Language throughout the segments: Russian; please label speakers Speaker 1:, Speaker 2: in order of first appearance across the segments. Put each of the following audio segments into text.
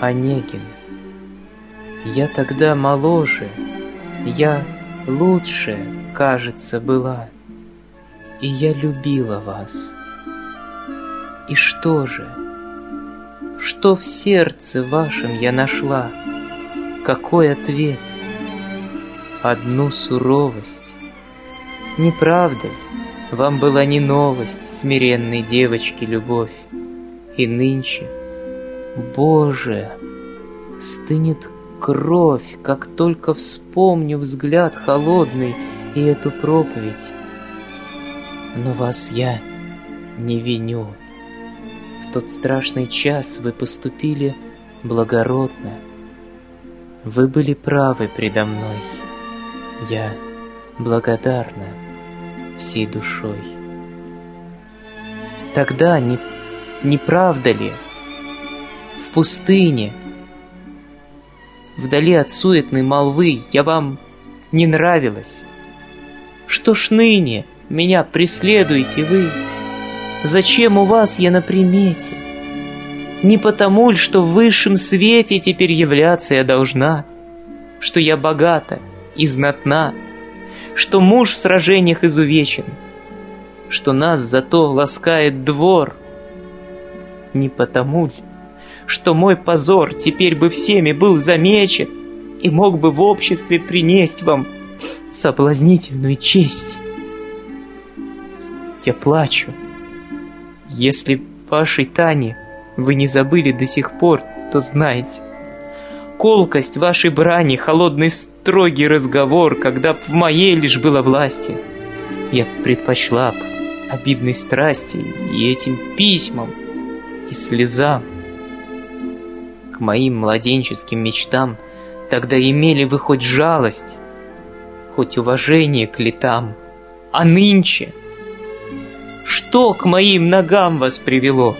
Speaker 1: Онегин, я тогда моложе, я лучше, кажется, была, и я любила вас. И что же? Что в сердце вашем я нашла? Какой ответ? Одну суровость. Не правда ли? Вам была не новость, смиренной девочки, любовь. И нынче, Боже, стынет кровь, как только вспомню взгляд холодный и эту проповедь. Но вас я не виню. В тот страшный час вы поступили благородно. Вы были правы предо мной. Я благодарна всей душой. Тогда не, не правда ли, пустыне, вдали от суетной молвы, я вам не нравилась? Что ж ныне меня преследуете вы? Зачем у вас я на примете? Не потому ли, что в высшем свете теперь являться я должна, Что я богата и знатна, Что муж в сражениях изувечен, Что нас зато ласкает двор? Не потому ли, что мой позор теперь бы всеми был замечен И мог бы в обществе принесть вам соблазнительную честь? Я плачу, если вашей Тане вы не забыли до сих пор, то знайте. Колкость вашей брани, холодный строгий разговор, когда б в моей лишь было власти, я предпочла б обидной страсти и этим письмам, и слезам. Моим младенческим мечтам тогда имели вы хоть жалость, хоть уважение к летам, а нынче — что к моим ногам вас привело?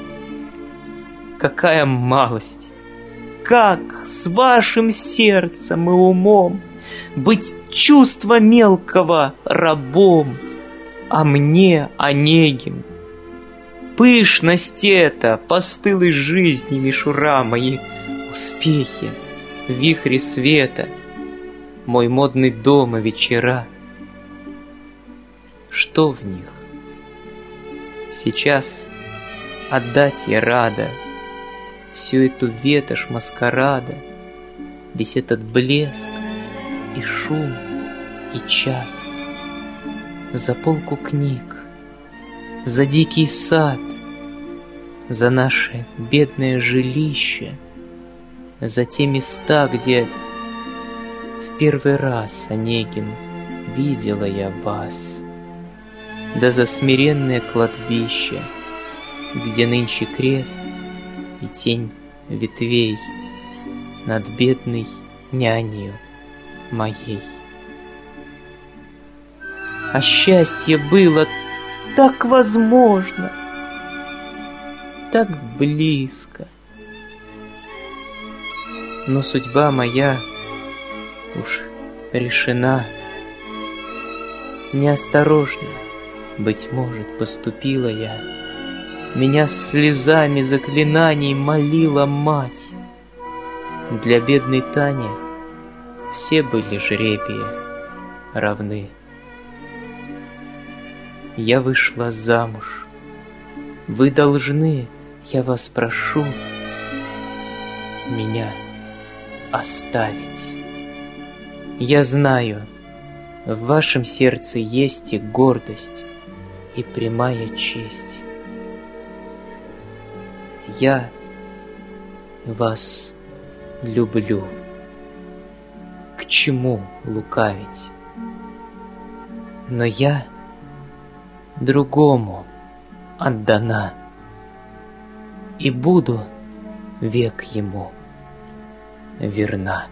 Speaker 1: Какая малость! Как с вашим сердцем и умом Быть чувства мелкого рабом, А мне, Онегин, Пышность эта, постылой жизни мишура Мои успехи, вихри света, Мой модный дом и вечера. Что в них? Сейчас отдать я рада Всю эту ветошь маскарада, Весь этот блеск и шум и чад. За полку книг, за дикий сад, За наше бедное жилище, За те места, где в первый раз, Онегин, видела я вас — да за смиренное кладбище, Где нынче крест и тень ветвей Над бедной нянью моей. А счастье было так возможно, так близко. Но судьба моя уж решена, неосторожна быть может, поступила я. Меня слезами заклинаний молила мать. Для бедной Тани все были жребия равны. Я вышла замуж. Вы должны, я вас прошу, меня оставить. Я знаю, в вашем сердце есть и гордость, и прямая честь. Я вас люблю. К чему лукавить? Но я другому отдана и буду век ему верна.